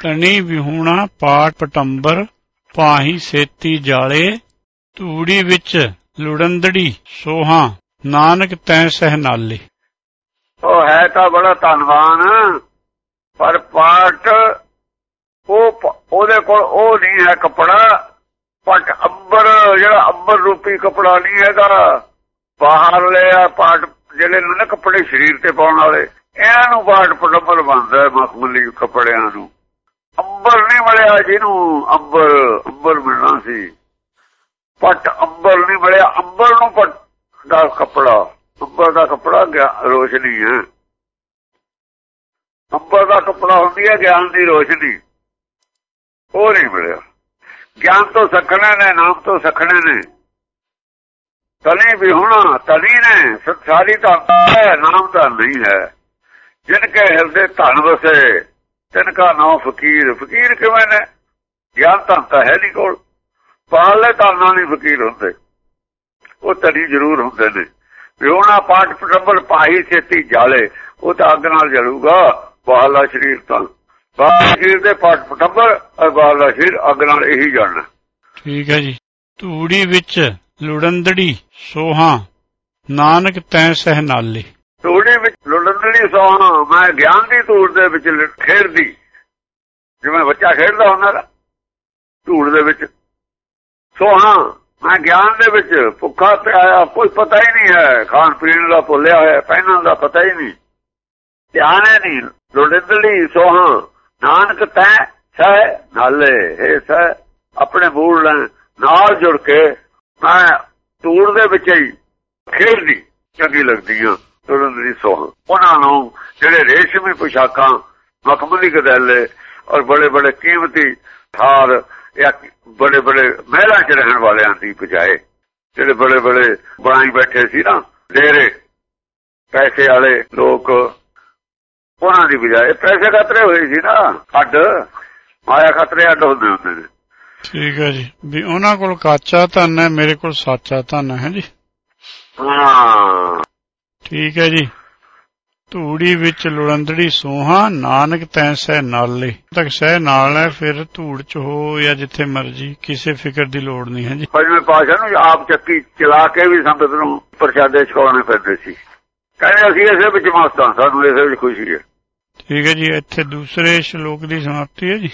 ਤਣੀ ਵਿਹੂਣਾ ਪਾਟ ਪਟੰਬਰ ਪਾਹੀ ਸੇਤੀ ਜਾਲੇ ਧੂੜੀ ਵਿੱਚ ਲੁੜੰਦੜੀ ਸੋਹਾ, ਨਾਨਕ ਤੈ ਸਹਿ ਨਾਲੇ ਉਹ ਹੈ ਤਾਂ ਬੜਾ ਧਨਵਾਨ, ਪਰ ਪਾਟ ਉਹ ਉਹਦੇ ਕੋਲ ਉਹ ਨਹੀਂ ਹੈ ਕਪੜਾ ਪਟ ਅੰਬਰ, ਜਿਹੜਾ ਅੰਬਰ ਰੂਪੀ ਕਪੜਾ ਨਹੀਂ ਹੈਗਾ। ਬਾਹਰ ਲਿਆ ਪਾਟ ਜਿਹੜੇ ਨੇ ਨਾ ਕੱਪੜੇ ਸਰੀਰ ਤੇ ਪਾਉਣ ਵਾਲੇ, ਇਹਨਾਂ ਨੂੰ ਪਾਟ ਪਟੰਬਰ ਬਣਦਾ ਹੈ, ਮਖਮਲੀ ਕੱਪੜਿਆਂ ਨੂੰ। ਅੰਬਰ ਨਹੀਂ ਮਿਲਿਆ, ਜਿਹਨੂੰ ਅੰਬਰ ਅੰਬਰ ਮਿਲਣਾ ਸੀ। ਪਟ ਅੰਬਰ ਨਹੀਂ ਮਿਲਿਆ ਅੰਬਰ ਨੂੰ ਪਟ ਦਾ ਕੱਪੜਾ ਅੰਬਰ ਦਾ ਕੱਪੜਾ ਰੋਸ਼ਨੀ ਹੈ। ਅੰਬਰ ਦਾ ਕੱਪੜਾ ਹੁੰਦੀ ਹੈ, ਗਿਆਨ ਦੀ ਰੋਸ਼ਨੀ। ਉਹ ਨਹੀਂ ਮਿਲਿਆ। ਗਿਆਨ ਤੋਂ ਸਖਣੇ ਨੇ, ਨਾਮ ਤੋਂ ਸਖਣੇ ਨੇ। ਤਲੀ ਵੀ ਹੋਣਾ ਤਲੀ ਨੇ ਸ- ਸਾਰੀ ਤਾਂ ਹੈ, ਨਾਮ ਤਾਂ ਨਹੀਂ ਹੈ। ਜਿਨ ਕੇ ਹਿਰਦੇ ਧਨ ਵਸੇ ਤਿੰਨ ਕਾ ਨਾਮ ਫਕੀਰ ਫਕੀਰ ਕਿਵੇਂ ਨੇ? ਗਿਆਨ ਤਾਂ ਤਾਂ ਹੈ ਨਹੀਂ ਕੋਲ। ਪਾਲੇ ਧਰਨਾ ਨਹੀਂ ਫਕੀਰ ਹੁੰਦੇ। ਉਹ ਤਲੀ ਜ਼ਰੂਰ ਹੁੰਦੇ ਨੇ। ਵਿਹੋਣਾ ਪਾਠ ਪਟੰਬਰ ਪਾਹੀ ਛੇਤੀ ਜਾਲੇ, ਉਹ ਤਾਂ ਅੱਗ ਨਾਲ ਜਲੂਗਾ ਬਾਹਲਾ ਸਰੀਰ ਤਾਂ। ਬਾਹਲਾ ਸਰੀਰ ਦੇ ਪਾਠ ਪਟੰਬਰ ਔਰ ਬਾਹਲਾ ਸਰੀਰ ਅੱਗ ਨਾਲ ਇਹੀ ਜਾਣਾ ਠੀਕ ਹੈ ਜੀ। ਧੂੜੀ ਵਿੱਚ ਲੁੜੰਦੜੀ ਸੋਹਾ, ਨਾਨਕ ਤੈ ਸਹਿ ਨਾਲੇ। ਤੂੜੀ ਵਿੱਚ ਲੁਲੰਦੜੀ ਸੋਹਣਾ ਮੈਂ ਗਿਆਨ ਦੀ ਧੂੜ ਦੇ ਵਿੱਚ ਖੇਡਦੀ। ਜਿਵੇਂ ਬੱਚਾ ਖੇਡਦਾ ਹੁੰਦਾ ਨਾ, ਧੂੜ ਦੇ ਵਿੱਚ। ਸੋਹਣਾ ਮੈਂ ਗਿਆਨ ਦੇ ਵਿੱਚ ਭੁੱਖਾ ਪਿਆਇਆ ਕੋਈ ਪਤਾ ਹੀ ਨਹੀਂ ਹੈ। ਖਾਣ ਪੀਣ ਦਾ ਭੁੱਲਿਆ ਹੋਇਆ ਪਹਿਨਣ ਦਾ ਪਤਾ ਹੀ ਨਹੀਂ। ਧਿਆਨ ਹੈ ਨਹੀਂ ਲੁਲੰਦੜੀ ਸੋਹਣਾ ਨਾਨਕ ਤੈ ਸਹਿ ਨਾਲੇ ਇਹ ਸਹਿ, ਆਪਣੇ ਮੂਲ ਨਾਲ- ਨਾਲ ਜੁੜ ਕੇ ਮੈਂ ਧੂੜ ਦੇ ਵਿੱਚ ਹੀ ਖੇਡਦੀ, ਚੰਗੀ ਲੱਗਦੀ ਆ ਤੁਰਨ ਦੀ ਸੋਹ ਉਹਨਾਂ ਨੂੰ ਜਿਹੜੇ ਰੇਸ਼ਮੀ ਪੁਸ਼ਾਕਾਂ ਮਖਮਲੀ ਗਦੈਲੇ ਔਰ ਬੜੇ ਬੜੇ ਕੀਮਤੀ ਹਾਰ ਜਾਂ ਬੜੇ ਬੜੇ ਮਹਿਲਾਂ 'ਚ ਰਹਿਣ ਵਾਲਿਆਂ ਦੀ ਬਜਾਏ ਜਿਹੜੇ ਬੜੇ ਬੜੇ ਬਣਾਈ ਬੈਠੇ ਸੀ ਨਾ ਡੇਰੇ ਪੈਸੇ ਵਾਲੇ ਲੋਕ ਉਹਨਾਂ ਦੀ ਬਜਾਏ ਪੈਸੇ ਖਤਰੇ ਹੋਏ ਸੀ ਨਾ ਅੱਡ ਮਾਇਆ ਖਤਰੇ ਅੱਡ ਹੁੰਦੇ ਹੁੰਦੇ ਨੇ। ਠੀਕ ਹੈ ਜੀ। ਵੀ ਉਹਨਾਂ ਕੋਲ ਕਾਚਾ ਧਨ ਹੈ ਮੇਰੇ ਕੋਲ ਸਾਚਾ ਧਨ ਹੈ ਜੀ। ਹਾਂ। ਠੀਕ ਹੈ ਜੀ। ਧੂੜੀ ਵਿੱਚ ਲੁੜੰਦੜੀ ਸੋਹਾ ਨਾਨਕ ਤੈ ਸਹਿ ਨਾਲੇ। ਤੱਕ ਸਹਿ ਨਾਲ ਹੈ ਫਿਰ ਧੂੜ ਚ ਹੋ ਜਾਂ ਜਿੱਥੇ ਮਰਜ਼ੀ ਕਿਸੇ ਫਿਕਰ ਦੀ ਲੋੜ ਨਹੀਂ ਹੈ ਜੀ। ਪੰਜਵੇਂ ਪਾਸ਼ਾ ਨੂੰ ਆਪ ਚੱਕੀ ਚਲਾ ਕੇ ਵੀ ਸੰਗਤ ਨੂੰ ਪ੍ਰਸ਼ਾਦੇ ਛਕਾਉਣੇ ਪੈਂਦੇ ਸੀ। ਕਹਿੰਦੇ ਅਸੀਂ ਇਸੇ ਵਿੱਚ ਮਸਤ ਸਾਨੂੰ ਇਸੇ ਵਿੱਚ ਖੁਸ਼ੀ ਹੈ। ਠੀਕ ਹੈ ਜੀ ਇੱਥੇ ਦੂਸਰੇ ਸ਼ਲੋਕ ਦੀ ਸਮਾਪਤੀ ਹੈ ਜੀ।